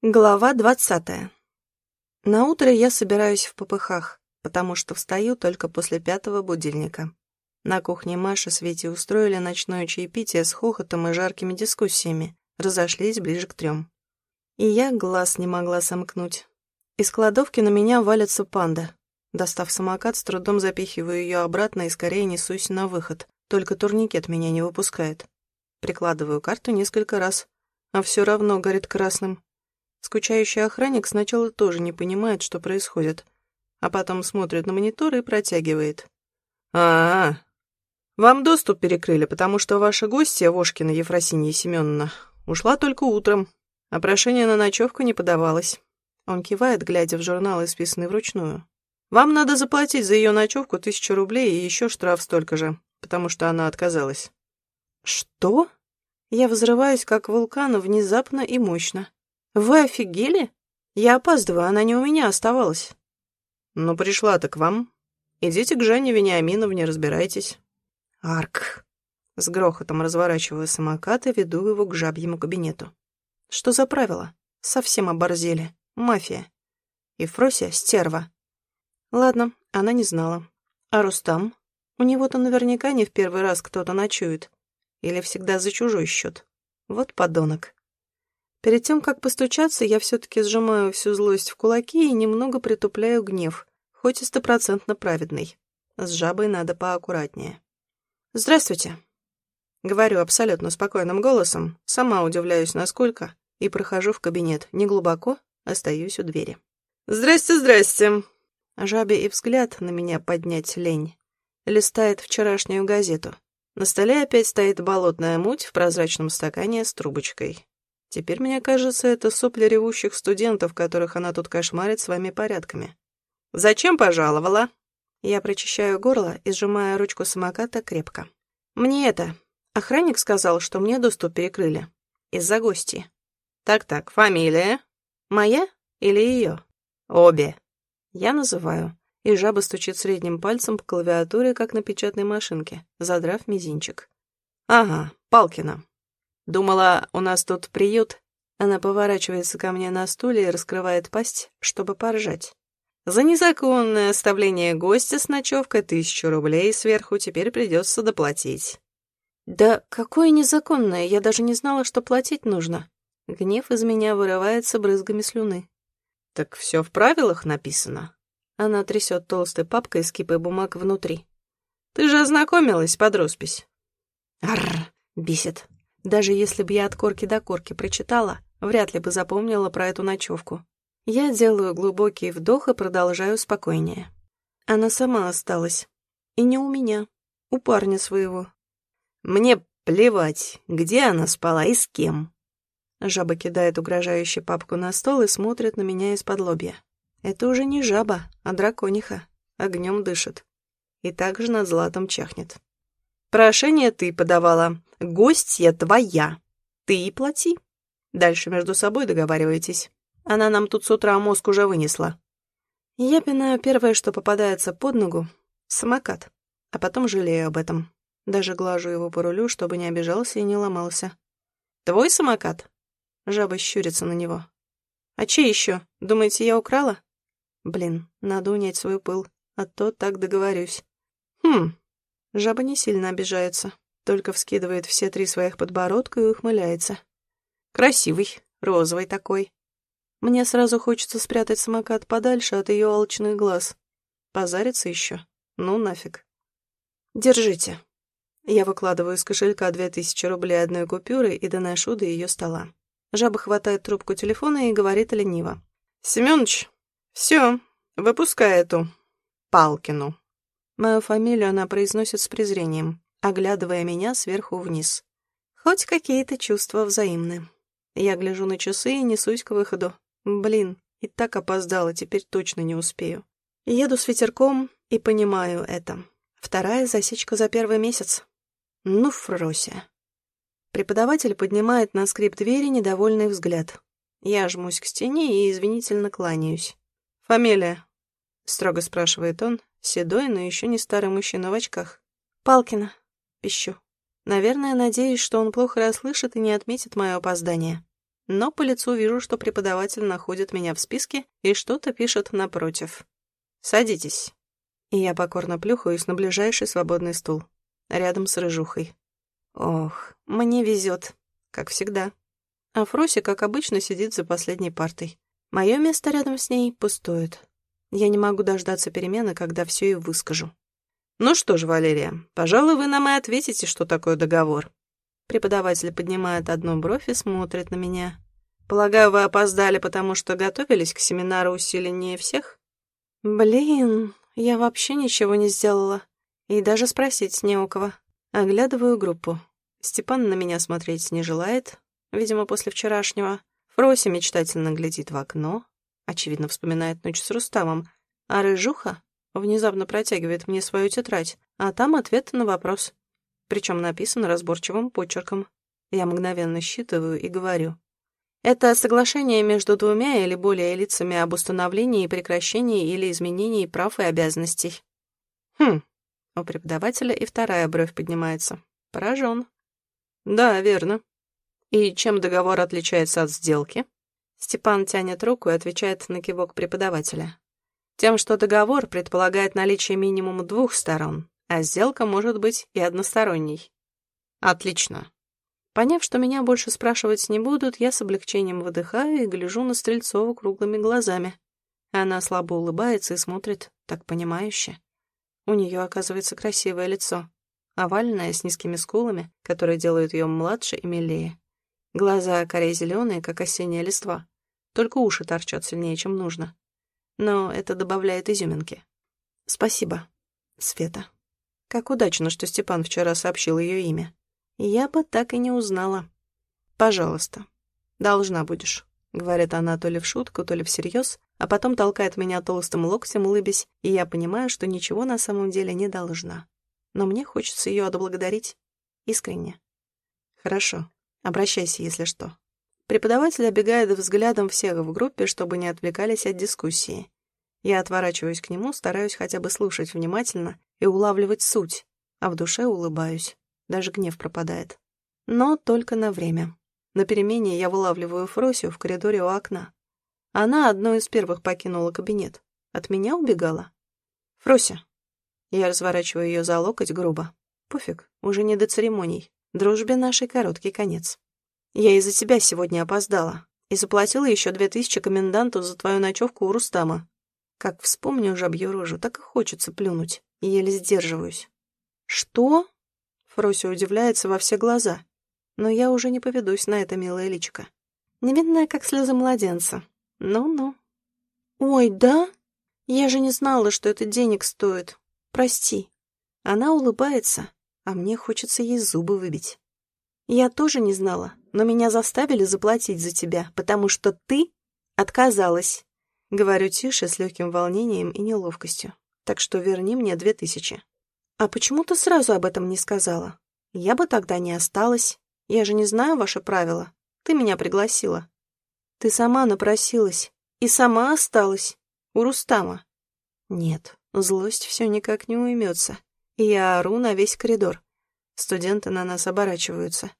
Глава двадцатая. На утро я собираюсь в попыхах, потому что встаю только после пятого будильника. На кухне Маша с Витей устроили ночное чаепитие с хохотом и жаркими дискуссиями, разошлись ближе к трем. И я глаз не могла сомкнуть. Из кладовки на меня валится панда. Достав самокат, с трудом запихиваю ее обратно и скорее несусь на выход, только турникет меня не выпускает. Прикладываю карту несколько раз, а все равно горит красным. Скучающий охранник сначала тоже не понимает, что происходит, а потом смотрит на монитор и протягивает. а а, -а. Вам доступ перекрыли, потому что ваша гостья, Вошкина Ефросинья Семеновна, ушла только утром, а прошение на ночевку не подавалось. Он кивает, глядя в журнал, исписанный вручную. Вам надо заплатить за ее ночевку тысячу рублей и еще штраф столько же, потому что она отказалась. Что? Я взрываюсь, как вулкан, внезапно и мощно. «Вы офигели? Я опаздываю, она не у меня оставалась». «Ну, пришла-то к вам. Идите к Жанне Вениаминовне, разбирайтесь». «Арк». С грохотом разворачиваю самокат и веду его к жабьему кабинету. «Что за правила? Совсем оборзели. Мафия. И Фрося — стерва». Ладно, она не знала. А Рустам? У него-то наверняка не в первый раз кто-то ночует. Или всегда за чужой счет. Вот подонок. Перед тем, как постучаться, я все-таки сжимаю всю злость в кулаки и немного притупляю гнев, хоть и стопроцентно праведный. С жабой надо поаккуратнее. «Здравствуйте», — говорю абсолютно спокойным голосом, сама удивляюсь насколько, и прохожу в кабинет, не глубоко, остаюсь у двери. «Здрасте, здрасте!» Жабе и взгляд на меня поднять лень. Листает вчерашнюю газету. На столе опять стоит болотная муть в прозрачном стакане с трубочкой. Теперь, мне кажется, это сопли ревущих студентов, которых она тут кошмарит своими порядками. «Зачем пожаловала?» Я прочищаю горло и сжимаю ручку самоката крепко. «Мне это...» Охранник сказал, что мне доступ перекрыли. Из-за гости. «Так-так, фамилия?» «Моя или ее?» «Обе». Я называю. И жаба стучит средним пальцем по клавиатуре, как на печатной машинке, задрав мизинчик. «Ага, Палкина. Думала, у нас тут приют. Она поворачивается ко мне на стуле и раскрывает пасть, чтобы поржать. За незаконное оставление гостя с ночевкой тысячу рублей сверху теперь придется доплатить. Да какое незаконное, я даже не знала, что платить нужно. Гнев из меня вырывается брызгами слюны. Так все в правилах написано. Она трясет толстой папкой с кипой бумаг внутри. Ты же ознакомилась под роспись. Арр, бесит. Даже если бы я от корки до корки прочитала, вряд ли бы запомнила про эту ночевку. Я делаю глубокий вдох и продолжаю спокойнее. Она сама осталась. И не у меня, у парня своего. Мне плевать, где она спала и с кем. Жаба кидает угрожающе папку на стол и смотрит на меня из-под лобья. Это уже не жаба, а дракониха. Огнем дышит. И также над златом чахнет. Прошение ты подавала. Гостья твоя. Ты и плати. Дальше между собой договаривайтесь. Она нам тут с утра мозг уже вынесла. Я пинаю первое, что попадается под ногу — самокат. А потом жалею об этом. Даже глажу его по рулю, чтобы не обижался и не ломался. «Твой самокат?» Жаба щурится на него. «А чей еще? Думаете, я украла?» «Блин, надо унять свой пыл, а то так договорюсь». «Хм, Жаба не сильно обижается, только вскидывает все три своих подбородка и ухмыляется. Красивый, розовый такой. Мне сразу хочется спрятать самокат подальше от ее алчных глаз. Позариться еще? Ну нафиг. Держите. Я выкладываю из кошелька две тысячи рублей одной купюры и доношу до ее стола. Жаба хватает трубку телефона и говорит лениво. «Семёныч, все, выпускай эту Палкину». Мою фамилию она произносит с презрением, оглядывая меня сверху вниз. Хоть какие-то чувства взаимны. Я гляжу на часы и несусь к выходу. Блин, и так опоздала, теперь точно не успею. Еду с ветерком и понимаю это. Вторая засечка за первый месяц. Ну, Фрося. Преподаватель поднимает на скрип двери недовольный взгляд. Я жмусь к стене и извинительно кланяюсь. «Фамилия?» — строго спрашивает он, Седой, но еще не старый мужчина в очках. «Палкина», — пищу. Наверное, надеюсь, что он плохо расслышит и не отметит мое опоздание. но по лицу вижу, что преподаватель находит меня в списке и что-то пишет напротив. «Садитесь». И я покорно плюхаюсь на ближайший свободный стул, рядом с рыжухой. Ох, мне везет, как всегда. А Фроси, как обычно, сидит за последней партой. Мое место рядом с ней пустует. Я не могу дождаться перемены, когда все и выскажу. «Ну что ж, Валерия, пожалуй, вы нам и ответите, что такое договор». Преподаватель поднимает одну бровь и смотрит на меня. «Полагаю, вы опоздали, потому что готовились к семинару усиленнее всех?» «Блин, я вообще ничего не сделала. И даже спросить не у кого. Оглядываю группу. Степан на меня смотреть не желает, видимо, после вчерашнего. Фрося мечтательно глядит в окно, очевидно, вспоминает ночь с Рустамом, а Рыжуха внезапно протягивает мне свою тетрадь, а там ответ на вопрос. Причем написан разборчивым почерком. Я мгновенно считываю и говорю. Это соглашение между двумя или более лицами об установлении прекращении или изменении прав и обязанностей. Хм, у преподавателя и вторая бровь поднимается. Поражен. Да, верно. И чем договор отличается от сделки? Степан тянет руку и отвечает на кивок преподавателя. Тем, что договор предполагает наличие минимум двух сторон, а сделка может быть и односторонней. Отлично. Поняв, что меня больше спрашивать не будут, я с облегчением выдыхаю и гляжу на Стрельцову круглыми глазами. Она слабо улыбается и смотрит так понимающе. У нее, оказывается, красивое лицо, овальное, с низкими скулами, которые делают ее младше и милее. Глаза корей зеленые, как осенняя листва. Только уши торчат сильнее, чем нужно. Но это добавляет изюминки. Спасибо, Света. Как удачно, что Степан вчера сообщил ее имя. Я бы так и не узнала. Пожалуйста, должна будешь, говорит она то ли в шутку, то ли всерьез, а потом толкает меня толстым локтем, улыбясь, и я понимаю, что ничего на самом деле не должна. Но мне хочется ее отблагодарить. Искренне. Хорошо, Обращайся, если что. Преподаватель обегает взглядом всех в группе, чтобы не отвлекались от дискуссии. Я отворачиваюсь к нему, стараюсь хотя бы слушать внимательно и улавливать суть, а в душе улыбаюсь. Даже гнев пропадает. Но только на время. На перемене я вылавливаю Фросю в коридоре у окна. Она одной из первых покинула кабинет. От меня убегала. «Фрося». Я разворачиваю ее за локоть грубо. Пофиг, уже не до церемоний. Дружбе нашей короткий конец. Я из-за тебя сегодня опоздала и заплатила еще две тысячи коменданту за твою ночевку у Рустама. Как вспомню жабью рожу, так и хочется плюнуть, еле сдерживаюсь. «Что?» Фрося удивляется во все глаза, но я уже не поведусь на это милое личико. Невинная, как слезы младенца. Ну-ну. «Ой, да? Я же не знала, что это денег стоит. Прости». Она улыбается, а мне хочется ей зубы выбить. Я тоже не знала, но меня заставили заплатить за тебя, потому что ты отказалась. Говорю тише, с легким волнением и неловкостью. Так что верни мне две тысячи. А почему ты сразу об этом не сказала? Я бы тогда не осталась. Я же не знаю ваши правила. Ты меня пригласила. Ты сама напросилась. И сама осталась. У Рустама. Нет, злость все никак не уймется и я ору на весь коридор. Студенты на нас оборачиваются.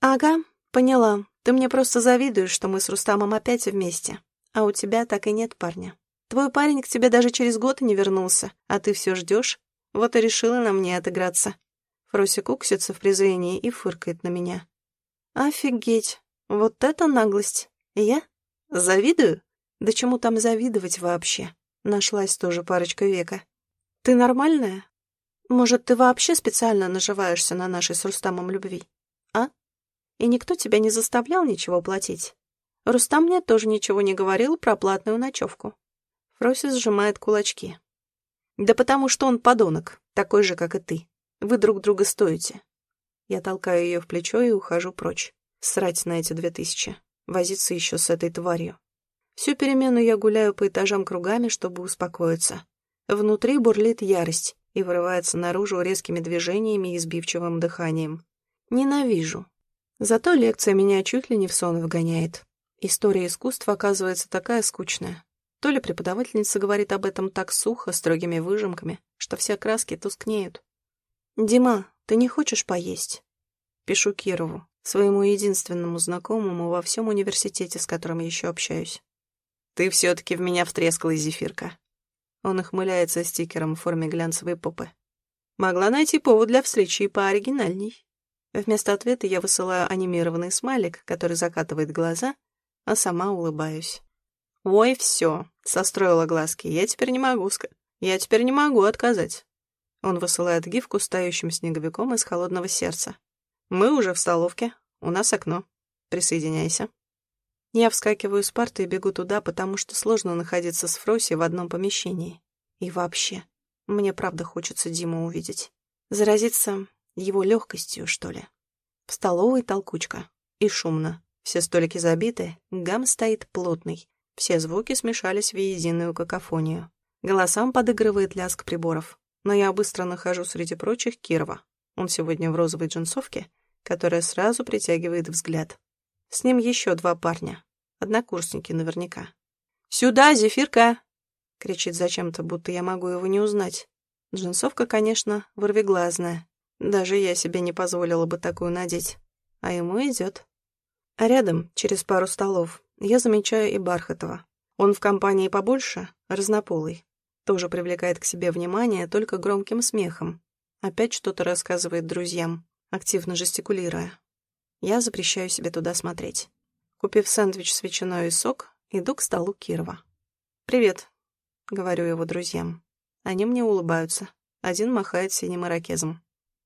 «Ага, поняла. Ты мне просто завидуешь, что мы с Рустамом опять вместе. А у тебя так и нет парня. Твой парень к тебе даже через год не вернулся, а ты все ждешь. Вот и решила на мне отыграться». Фрося куксится в презрении и фыркает на меня. «Офигеть! Вот это наглость! Я? Завидую? Да чему там завидовать вообще?» Нашлась тоже парочка века. «Ты нормальная? Может, ты вообще специально наживаешься на нашей с Рустамом любви? И никто тебя не заставлял ничего платить? Рустам мне тоже ничего не говорил про платную ночевку. Фрося сжимает кулачки. Да потому что он подонок, такой же, как и ты. Вы друг друга стоите. Я толкаю ее в плечо и ухожу прочь. Срать на эти две тысячи. Возиться еще с этой тварью. Всю перемену я гуляю по этажам кругами, чтобы успокоиться. Внутри бурлит ярость и вырывается наружу резкими движениями и сбивчивым дыханием. Ненавижу. Зато лекция меня чуть ли не в сон вгоняет. История искусства оказывается такая скучная. То ли преподавательница говорит об этом так сухо, строгими выжимками, что все краски тускнеют. «Дима, ты не хочешь поесть?» Пишу Кирову. Своему единственному знакомому во всем университете, с которым еще общаюсь. «Ты все-таки в меня втрескалась, зефирка». Он ухмыляется стикером в форме глянцевой попы. Могла найти повод для встречи и пооригинальней. Вместо ответа я высылаю анимированный смайлик, который закатывает глаза, а сама улыбаюсь. «Ой, все, состроила глазки, я теперь не могу, я теперь не могу отказать». Он высылает гифку с снеговиком из холодного сердца. «Мы уже в столовке, у нас окно. Присоединяйся». Я вскакиваю с парты и бегу туда, потому что сложно находиться с Фроси в одном помещении. И вообще, мне правда хочется Диму увидеть. Заразиться его легкостью, что ли. В столовой толкучка. И шумно. Все столики забиты, гам стоит плотный. Все звуки смешались в единую какофонию. Голосам подыгрывает лязг приборов. Но я быстро нахожу среди прочих Кирова. Он сегодня в розовой джинсовке, которая сразу притягивает взгляд. С ним еще два парня. Однокурсники наверняка. «Сюда, зефирка!» — кричит зачем-то, будто я могу его не узнать. Джинсовка, конечно, вырвиглазная. Даже я себе не позволила бы такую надеть. А ему идет. А рядом, через пару столов, я замечаю и Бархатова. Он в компании побольше, разнополый. Тоже привлекает к себе внимание только громким смехом. Опять что-то рассказывает друзьям, активно жестикулируя. Я запрещаю себе туда смотреть. Купив сэндвич с ветчиной и сок, иду к столу Кирова. «Привет», — говорю его друзьям. Они мне улыбаются. Один махает синим ирокезом.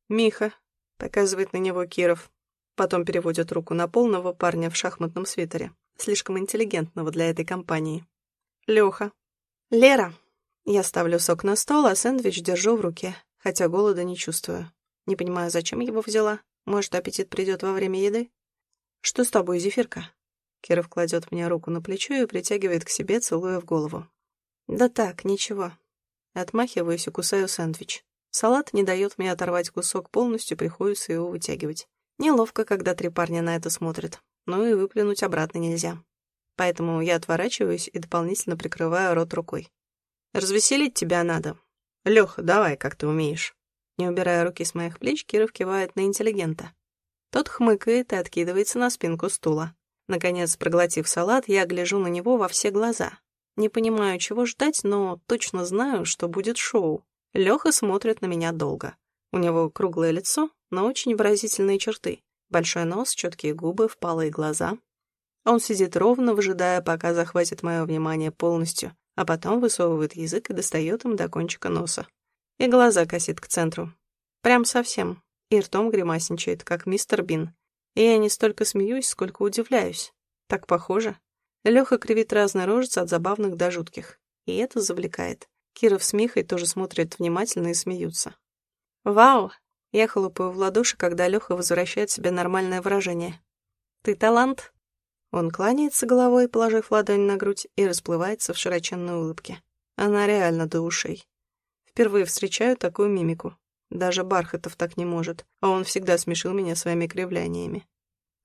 «Миха», — показывает на него Киров. Потом переводит руку на полного парня в шахматном свитере, слишком интеллигентного для этой компании. Леха. «Лера». Я ставлю сок на стол, а сэндвич держу в руке, хотя голода не чувствую. Не понимаю, зачем его взяла. Может, аппетит придет во время еды? «Что с тобой, зефирка?» Киров кладет мне руку на плечо и притягивает к себе, целуя в голову. «Да так, ничего». Отмахиваюсь и кусаю сэндвич. Салат не дает мне оторвать кусок полностью, приходится его вытягивать. Неловко, когда три парня на это смотрят. Ну и выплюнуть обратно нельзя. Поэтому я отворачиваюсь и дополнительно прикрываю рот рукой. «Развеселить тебя надо. Леха, давай, как ты умеешь». Не убирая руки с моих плеч, Киров кивает на интеллигента. Тот хмыкает и откидывается на спинку стула. Наконец, проглотив салат, я гляжу на него во все глаза. Не понимаю, чего ждать, но точно знаю, что будет шоу. Леха смотрит на меня долго. У него круглое лицо, но очень выразительные черты. Большой нос, четкие губы, впалые глаза. Он сидит ровно, выжидая, пока захватит мое внимание полностью, а потом высовывает язык и достает им до кончика носа. И глаза косит к центру. Прям совсем. И ртом гримасничает, как мистер Бин. И я не столько смеюсь, сколько удивляюсь. Так похоже. Леха кривит разные рожицы от забавных до жутких. И это завлекает. Киров с Михой тоже смотрят внимательно и смеются. «Вау!» Я хлопаю в ладоши, когда Леха возвращает себе нормальное выражение. «Ты талант?» Он кланяется головой, положив ладонь на грудь, и расплывается в широченной улыбке. Она реально до ушей. Впервые встречаю такую мимику. Даже Бархатов так не может, а он всегда смешил меня своими кривляниями.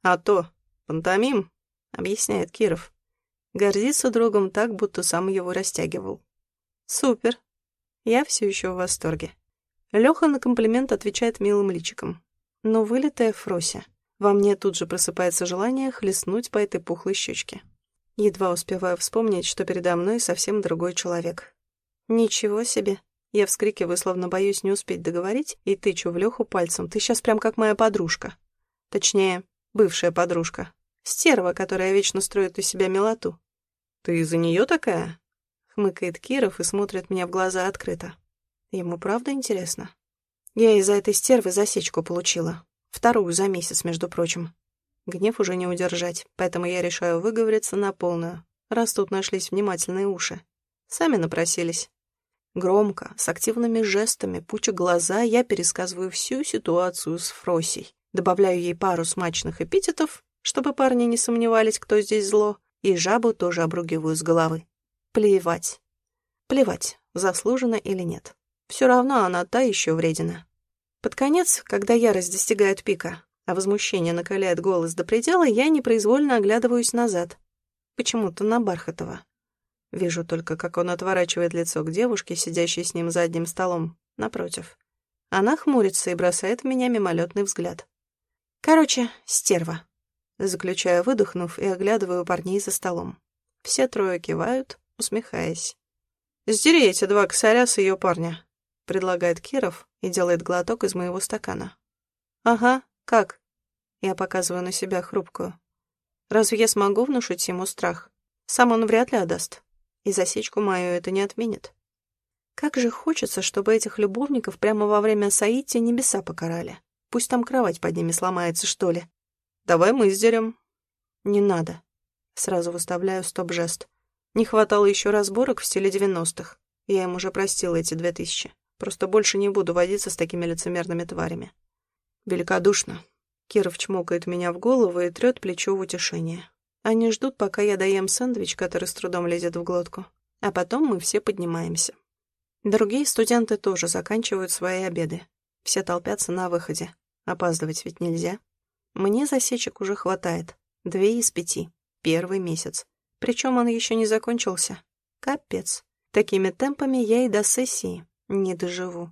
«А то, пантомим», — объясняет Киров. Гордится другом так, будто сам его растягивал. «Супер. Я все еще в восторге». Леха на комплимент отвечает милым личиком. Но вылитая Фрося. Во мне тут же просыпается желание хлестнуть по этой пухлой щечке. Едва успеваю вспомнить, что передо мной совсем другой человек. «Ничего себе!» Я вскрикиваю, словно боюсь не успеть договорить, и тычу в Леху пальцем. «Ты сейчас прям как моя подружка. Точнее, бывшая подружка. Стерва, которая вечно строит из себя милоту». «Ты из-за нее такая?» Хмыкает Киров и смотрит мне в глаза открыто. Ему правда интересно? Я из-за этой стервы засечку получила. Вторую за месяц, между прочим. Гнев уже не удержать, поэтому я решаю выговориться на полную, раз тут нашлись внимательные уши. Сами напросились. Громко, с активными жестами, пуча глаза, я пересказываю всю ситуацию с Фросей. Добавляю ей пару смачных эпитетов, чтобы парни не сомневались, кто здесь зло, и жабу тоже обругиваю с головы. Плевать. Плевать, заслуженно или нет. Все равно она та еще вредина. Под конец, когда ярость достигает пика, а возмущение накаляет голос до предела, я непроизвольно оглядываюсь назад. Почему-то на Бархатова. Вижу только, как он отворачивает лицо к девушке, сидящей с ним за одним столом, напротив. Она хмурится и бросает в меня мимолетный взгляд. Короче, стерва. Заключаю, выдохнув, и оглядываю парней за столом. Все трое кивают, усмехаясь. «Сдери эти два косаря с ее парня», — предлагает Киров и делает глоток из моего стакана. «Ага, как?» Я показываю на себя хрупкую. «Разве я смогу внушить ему страх? Сам он вряд ли отдаст. И засечку мою это не отменит. Как же хочется, чтобы этих любовников прямо во время Саити небеса покарали. Пусть там кровать под ними сломается, что ли. Давай мы сдерем. Не надо. Сразу выставляю стоп-жест. Не хватало еще разборок в стиле девяностых. Я им уже простила эти две тысячи. Просто больше не буду водиться с такими лицемерными тварями. Великодушно. Киров чмокает меня в голову и трет плечо в утешение. Они ждут, пока я доем сэндвич, который с трудом лезет в глотку. А потом мы все поднимаемся. Другие студенты тоже заканчивают свои обеды. Все толпятся на выходе. Опаздывать ведь нельзя. Мне засечек уже хватает. Две из пяти. Первый месяц. Причем он еще не закончился. Капец. Такими темпами я и до сессии не доживу.